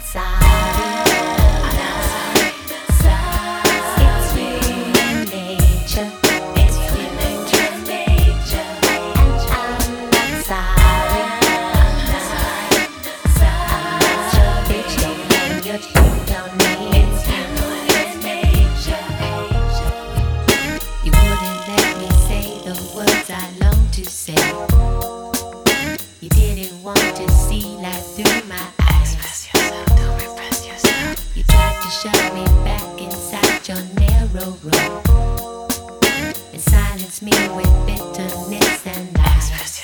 撒 And wrong. It silenced me with bitterness and lies.